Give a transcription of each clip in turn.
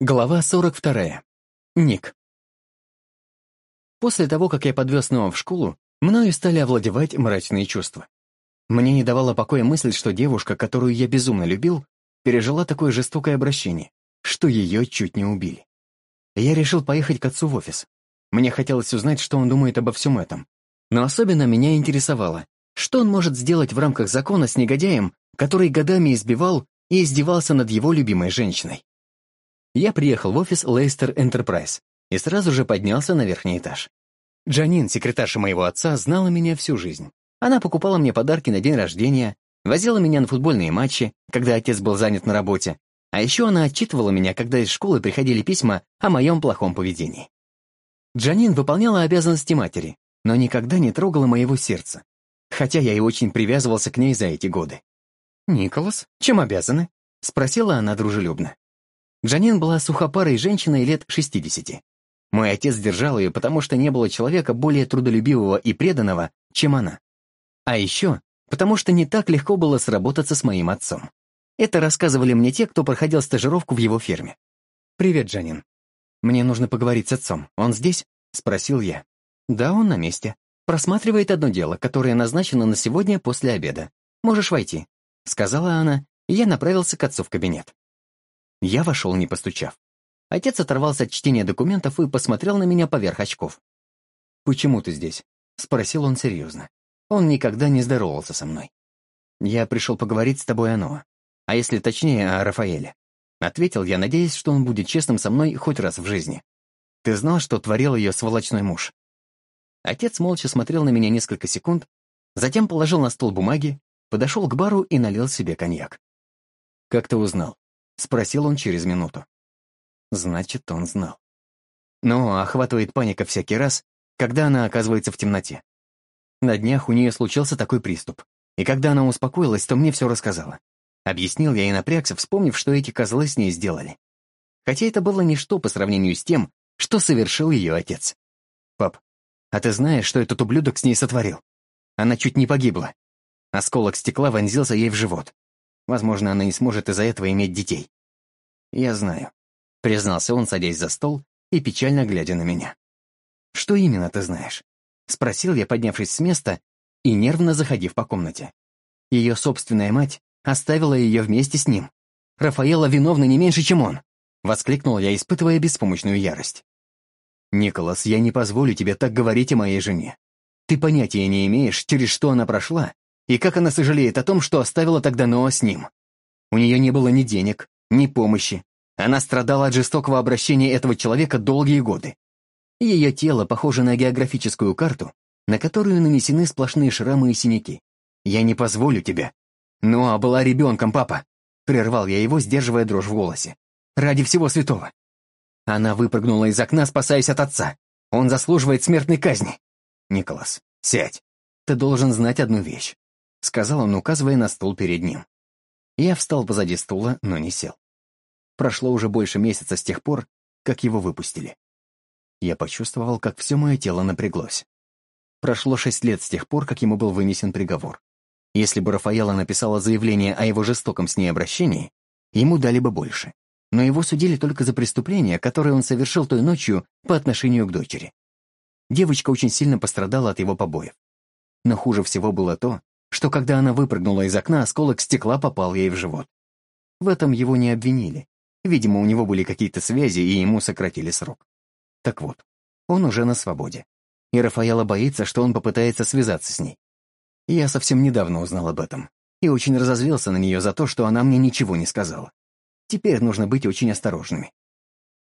Глава 42. Ник. После того, как я подвез Ноа в школу, мною стали овладевать мрачные чувства. Мне не давала покоя мысль, что девушка, которую я безумно любил, пережила такое жестокое обращение, что ее чуть не убили. Я решил поехать к отцу в офис. Мне хотелось узнать, что он думает обо всем этом. Но особенно меня интересовало, что он может сделать в рамках закона с негодяем, который годами избивал и издевался над его любимой женщиной. Я приехал в офис Лейстер Enterprise и сразу же поднялся на верхний этаж. Джанин, секретарша моего отца, знала меня всю жизнь. Она покупала мне подарки на день рождения, возила меня на футбольные матчи, когда отец был занят на работе, а еще она отчитывала меня, когда из школы приходили письма о моем плохом поведении. Джанин выполняла обязанности матери, но никогда не трогала моего сердца, хотя я и очень привязывался к ней за эти годы. «Николас, чем обязаны?» — спросила она дружелюбно. Джанин была сухопарой женщиной лет 60. Мой отец держал ее, потому что не было человека более трудолюбивого и преданного, чем она. А еще, потому что не так легко было сработаться с моим отцом. Это рассказывали мне те, кто проходил стажировку в его ферме. «Привет, Джанин. Мне нужно поговорить с отцом. Он здесь?» — спросил я. «Да, он на месте. Просматривает одно дело, которое назначено на сегодня после обеда. Можешь войти», — сказала она, и я направился к отцу в кабинет. Я вошел, не постучав. Отец оторвался от чтения документов и посмотрел на меня поверх очков. «Почему ты здесь?» — спросил он серьезно. Он никогда не здоровался со мной. «Я пришел поговорить с тобой о Ноа. А если точнее, о Рафаэле». Ответил я, надеясь, что он будет честным со мной хоть раз в жизни. «Ты знал, что творил ее сволочной муж?» Отец молча смотрел на меня несколько секунд, затем положил на стол бумаги, подошел к бару и налил себе коньяк. «Как ты узнал?» — спросил он через минуту. Значит, он знал. Но охватывает паника всякий раз, когда она оказывается в темноте. На днях у нее случился такой приступ, и когда она успокоилась, то мне все рассказала. Объяснил я и напрягся, вспомнив, что эти козлы с ней сделали. Хотя это было ничто по сравнению с тем, что совершил ее отец. «Пап, а ты знаешь, что этот ублюдок с ней сотворил? Она чуть не погибла. Осколок стекла вонзился ей в живот. Возможно, она не сможет из-за этого иметь детей. Я знаю, признался он, садясь за стол и печально глядя на меня. Что именно ты знаешь? Спросил я, поднявшись с места и нервно заходив по комнате. Ее собственная мать оставила ее вместе с ним. Рафаэла виновна не меньше, чем он. Воскликнул я, испытывая беспомощную ярость. «Николас, я не позволю тебе так говорить о моей жене. Ты понятия не имеешь, через что она прошла и как она сожалеет о том, что оставила тогда Ноа с ним. У нее не было ни денег, ни помощи. Она страдала от жестокого обращения этого человека долгие годы. Ее тело похоже на географическую карту, на которую нанесены сплошные шрамы и синяки. «Я не позволю тебе». «Ноа была ребенком, папа», — прервал я его, сдерживая дрожь в голосе. «Ради всего святого». Она выпрыгнула из окна, спасаясь от отца. Он заслуживает смертной казни. «Николас, сядь. Ты должен знать одну вещь. — сказал он, указывая на стул перед ним. Я встал позади стула, но не сел. Прошло уже больше месяца с тех пор, как его выпустили. Я почувствовал, как все мое тело напряглось. Прошло шесть лет с тех пор, как ему был вынесен приговор. Если бы Рафаэла написала заявление о его жестоком с ней обращении, ему дали бы больше. Но его судили только за преступление, которое он совершил той ночью по отношению к дочери. Девочка очень сильно пострадала от его побоев. Но хуже всего было то, что когда она выпрыгнула из окна, осколок стекла попал ей в живот. В этом его не обвинили. Видимо, у него были какие-то связи, и ему сократили срок. Так вот, он уже на свободе. И Рафаэла боится, что он попытается связаться с ней. Я совсем недавно узнал об этом и очень разозлился на нее за то, что она мне ничего не сказала. Теперь нужно быть очень осторожными.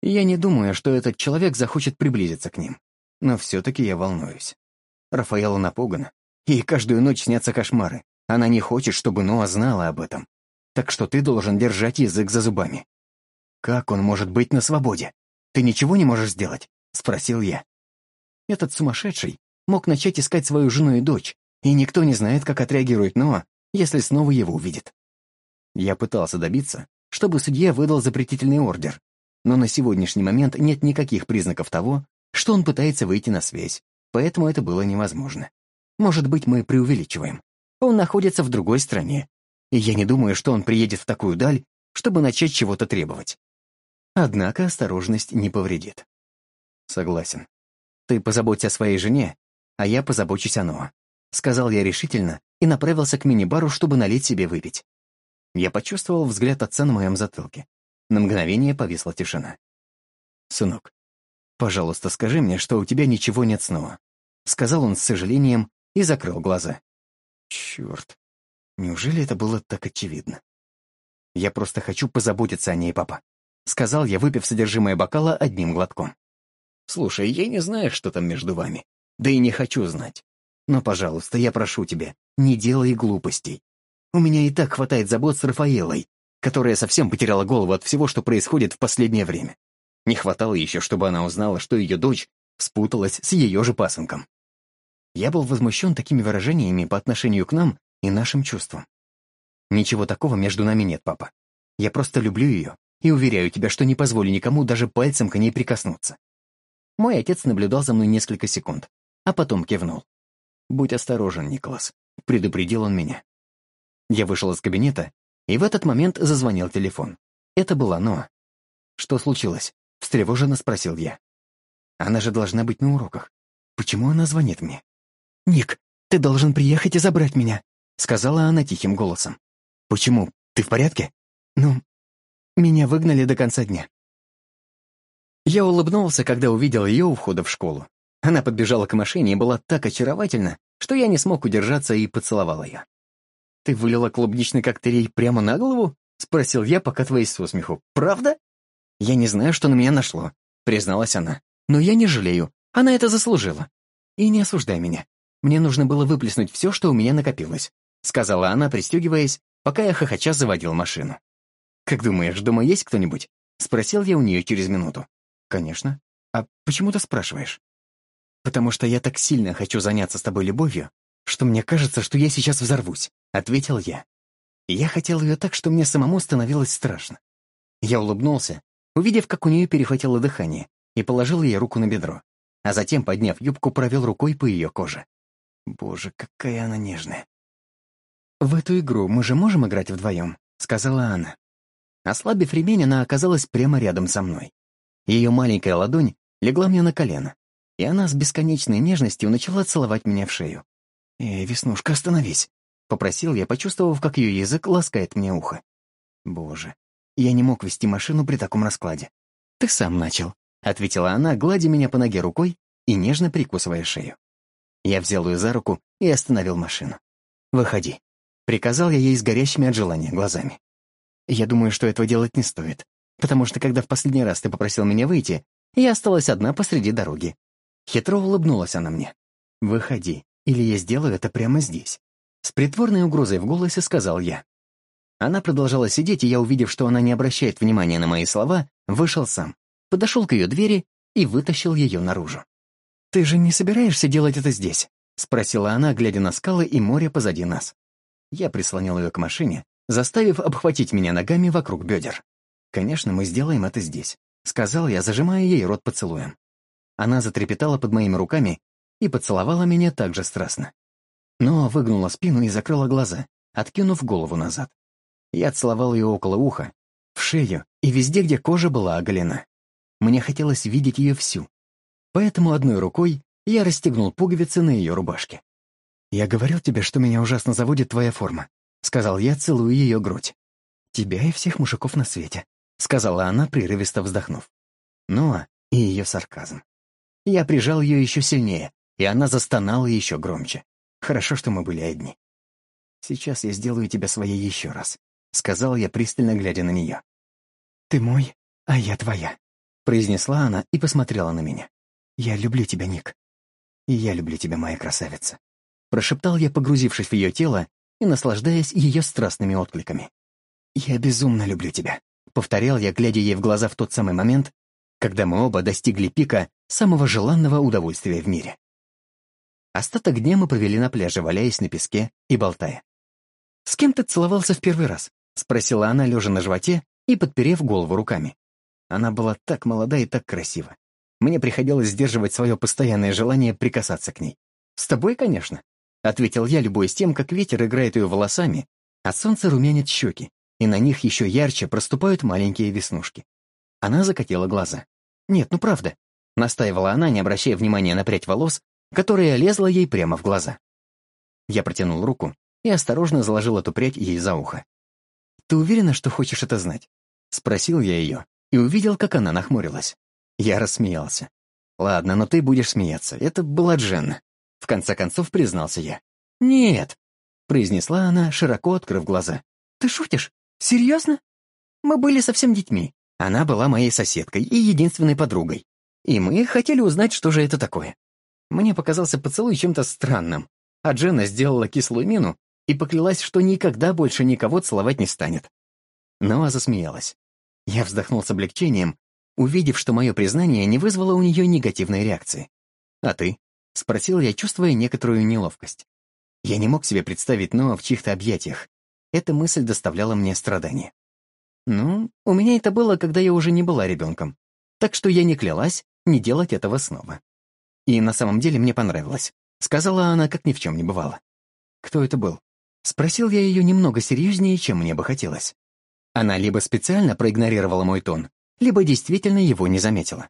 Я не думаю, что этот человек захочет приблизиться к ним. Но все-таки я волнуюсь. Рафаэла напугана, Ей каждую ночь снятся кошмары. Она не хочет, чтобы Ноа знала об этом. Так что ты должен держать язык за зубами. «Как он может быть на свободе? Ты ничего не можешь сделать?» — спросил я. Этот сумасшедший мог начать искать свою жену и дочь, и никто не знает, как отреагирует Ноа, если снова его увидит. Я пытался добиться, чтобы судья выдал запретительный ордер, но на сегодняшний момент нет никаких признаков того, что он пытается выйти на связь, поэтому это было невозможно. Может быть, мы преувеличиваем. Он находится в другой стране, и я не думаю, что он приедет в такую даль, чтобы начать чего-то требовать. Однако осторожность не повредит. Согласен. Ты позаботься о своей жене, а я позабочусь о Ноа. Сказал я решительно и направился к мини-бару, чтобы налить себе выпить. Я почувствовал взгляд отца на моем затылке. На мгновение повисла тишина. «Сынок, пожалуйста, скажи мне, что у тебя ничего нет снова», — сказал он с сожалением и закрыл глаза. Черт, неужели это было так очевидно? «Я просто хочу позаботиться о ней, папа», — сказал я, выпив содержимое бокала одним глотком. «Слушай, я не знаю, что там между вами. Да и не хочу знать. Но, пожалуйста, я прошу тебя, не делай глупостей. У меня и так хватает забот с Рафаэлой, которая совсем потеряла голову от всего, что происходит в последнее время. Не хватало еще, чтобы она узнала, что ее дочь спуталась с ее же пасынком. Я был возмущен такими выражениями по отношению к нам и нашим чувствам. Ничего такого между нами нет, папа. Я просто люблю ее и уверяю тебя, что не позволю никому даже пальцем к ней прикоснуться. Мой отец наблюдал за мной несколько секунд, а потом кивнул. «Будь осторожен, Николас», — предупредил он меня. Я вышел из кабинета, и в этот момент зазвонил телефон. Это была Ноа. «Что случилось?» — встревоженно спросил я. «Она же должна быть на уроках. Почему она звонит мне?» «Ник, ты должен приехать и забрать меня», — сказала она тихим голосом. «Почему? Ты в порядке?» «Ну, меня выгнали до конца дня». Я улыбнулся, когда увидел ее у входа в школу. Она подбежала к машине и была так очаровательна, что я не смог удержаться и поцеловал ее. «Ты вылила клубничный коктейль прямо на голову?» — спросил я, покатываясь со смеху. «Правда?» «Я не знаю, что на меня нашло», — призналась она. «Но я не жалею. Она это заслужила. И не осуждай меня. Мне нужно было выплеснуть все, что у меня накопилось», — сказала она, пристегиваясь пока я хохоча заводил машину. «Как думаешь, дома есть кто-нибудь?» — спросил я у нее через минуту. «Конечно. А почему ты спрашиваешь?» «Потому что я так сильно хочу заняться с тобой любовью, что мне кажется, что я сейчас взорвусь», — ответил я. Я хотел ее так, что мне самому становилось страшно. Я улыбнулся, увидев, как у нее перехватило дыхание, и положил ей руку на бедро, а затем, подняв юбку, провел рукой по ее коже. Боже, какая она нежная. «В эту игру мы же можем играть вдвоем», — сказала она. Ослабив ремень, она оказалась прямо рядом со мной. Ее маленькая ладонь легла мне на колено, и она с бесконечной нежностью начала целовать меня в шею. «Эй, Веснушка, остановись!» — попросил я, почувствовав, как ее язык ласкает мне ухо. «Боже, я не мог вести машину при таком раскладе». «Ты сам начал», — ответила она, гладя меня по ноге рукой и нежно прикусывая шею. Я взял ее за руку и остановил машину. «Выходи», Приказал я ей с горящими от желания глазами. Я думаю, что этого делать не стоит, потому что когда в последний раз ты попросил меня выйти, я осталась одна посреди дороги. Хитро улыбнулась она мне. «Выходи, или я сделаю это прямо здесь». С притворной угрозой в голосе сказал я. Она продолжала сидеть, и я, увидев, что она не обращает внимания на мои слова, вышел сам, подошел к ее двери и вытащил ее наружу. «Ты же не собираешься делать это здесь?» — спросила она, глядя на скалы и море позади нас. Я прислонил ее к машине, заставив обхватить меня ногами вокруг бедер. «Конечно, мы сделаем это здесь», — сказал я, зажимая ей рот поцелуем. Она затрепетала под моими руками и поцеловала меня так же страстно. Но выгнула спину и закрыла глаза, откинув голову назад. Я целовал ее около уха, в шею и везде, где кожа была оголена. Мне хотелось видеть ее всю. Поэтому одной рукой я расстегнул пуговицы на ее рубашке. «Я говорил тебе, что меня ужасно заводит твоя форма», — сказал я, целуя ее грудь. «Тебя и всех мужиков на свете», — сказала она, прерывисто вздохнув. Ну, а и ее сарказм. Я прижал ее еще сильнее, и она застонала еще громче. Хорошо, что мы были одни. «Сейчас я сделаю тебя своей еще раз», — сказал я, пристально глядя на нее. «Ты мой, а я твоя», — произнесла она и посмотрела на меня. «Я люблю тебя, Ник. И я люблю тебя, моя красавица» прошептал я, погрузившись в ее тело и наслаждаясь ее страстными откликами. «Я безумно люблю тебя», — повторял я, глядя ей в глаза в тот самый момент, когда мы оба достигли пика самого желанного удовольствия в мире. Остаток дня мы провели на пляже, валяясь на песке и болтая. «С кем ты целовался в первый раз?» — спросила она, лежа на животе и подперев голову руками. Она была так молода и так красива. Мне приходилось сдерживать свое постоянное желание прикасаться к ней. «С тобой, конечно», — ответил я, любуясь тем, как ветер играет ее волосами, а солнце румянит щеки, и на них еще ярче проступают маленькие веснушки. Она закатила глаза. «Нет, ну правда», — настаивала она, не обращая внимания на прядь волос, которая лезла ей прямо в глаза. Я протянул руку и осторожно заложил эту прядь ей за ухо. «Ты уверена, что хочешь это знать?» — спросил я ее и увидел, как она нахмурилась. Я рассмеялся. «Ладно, но ты будешь смеяться. Это была Дженна». В конце концов признался я. «Нет», — произнесла она, широко открыв глаза. «Ты шутишь? Серьезно? Мы были совсем детьми. Она была моей соседкой и единственной подругой. И мы хотели узнать, что же это такое. Мне показался поцелуй чем-то странным, а Дженна сделала кислую мину и поклялась, что никогда больше никого целовать не станет. Ноа засмеялась. Я вздохнул с облегчением, увидев, что мое признание не вызвало у нее негативной реакции. «А ты?» — спросил я, чувствуя некоторую неловкость. Я не мог себе представить Ноа в чьих-то объятиях. Эта мысль доставляла мне страдания. Ну, у меня это было, когда я уже не была ребенком. Так что я не клялась не делать этого снова. И на самом деле мне понравилось. Сказала она, как ни в чем не бывало. Кто это был? Спросил я ее немного серьезнее, чем мне бы хотелось. Она либо специально проигнорировала мой тон, либо действительно его не заметила.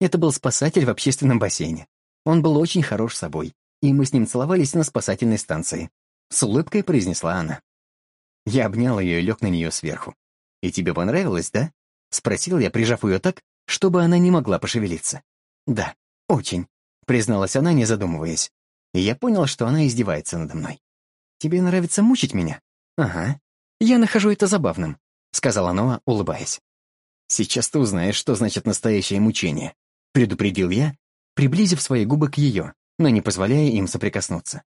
Это был спасатель в общественном бассейне. Он был очень хорош собой, и мы с ним целовались на спасательной станции. С улыбкой произнесла она. Я обнял ее и лег на нее сверху. «И тебе понравилось, да?» — спросил я, прижав ее так, чтобы она не могла пошевелиться. «Да, очень», — призналась она, не задумываясь. И я понял, что она издевается надо мной. «Тебе нравится мучить меня?» «Ага. Я нахожу это забавным», — сказала Ноа, улыбаясь. «Сейчас ты узнаешь, что значит настоящее мучение», — предупредил я, приблизив свои губы к ее, но не позволяя им соприкоснуться.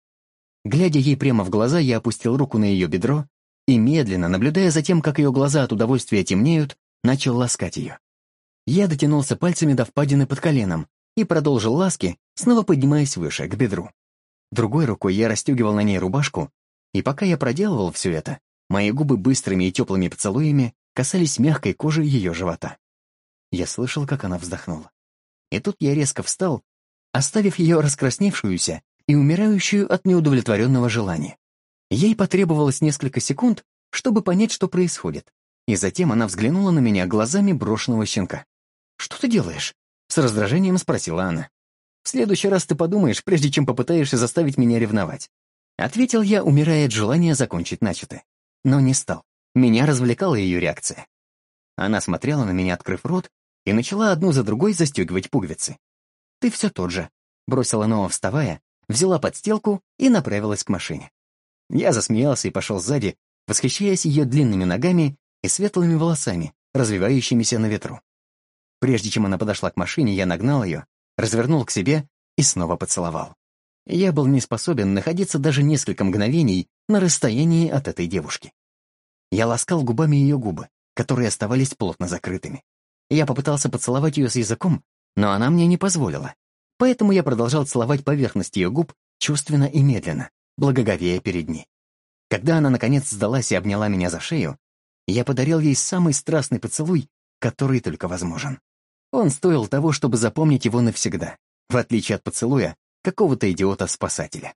Глядя ей прямо в глаза, я опустил руку на ее бедро и, медленно, наблюдая за тем, как ее глаза от удовольствия темнеют, начал ласкать ее. Я дотянулся пальцами до впадины под коленом и продолжил ласки, снова поднимаясь выше, к бедру. Другой рукой я расстегивал на ней рубашку, и пока я проделывал все это, мои губы быстрыми и теплыми поцелуями касались мягкой кожи ее живота. Я слышал, как она вздохнула. И тут я резко встал, оставив ее раскрасневшуюся и умирающую от неудовлетворенного желания. Ей потребовалось несколько секунд, чтобы понять, что происходит, и затем она взглянула на меня глазами брошенного щенка. «Что ты делаешь?» — с раздражением спросила она. «В следующий раз ты подумаешь, прежде чем попытаешься заставить меня ревновать». Ответил я, умирая от желания закончить начатое. Но не стал. Меня развлекала ее реакция. Она смотрела на меня, открыв рот, и начала одну за другой застегивать пуговицы. «Ты все тот же», — бросила Ноа, вставая, взяла подстилку и направилась к машине. Я засмеялся и пошел сзади, восхищаясь ее длинными ногами и светлыми волосами, развивающимися на ветру. Прежде чем она подошла к машине, я нагнал ее, развернул к себе и снова поцеловал. Я был не способен находиться даже несколько мгновений на расстоянии от этой девушки. Я ласкал губами ее губы, которые оставались плотно закрытыми. Я попытался поцеловать ее с языком, но она мне не позволила. Поэтому я продолжал целовать поверхность ее губ чувственно и медленно, благоговея перед ней. Когда она, наконец, сдалась и обняла меня за шею, я подарил ей самый страстный поцелуй, который только возможен. Он стоил того, чтобы запомнить его навсегда, в отличие от поцелуя какого-то идиота-спасателя.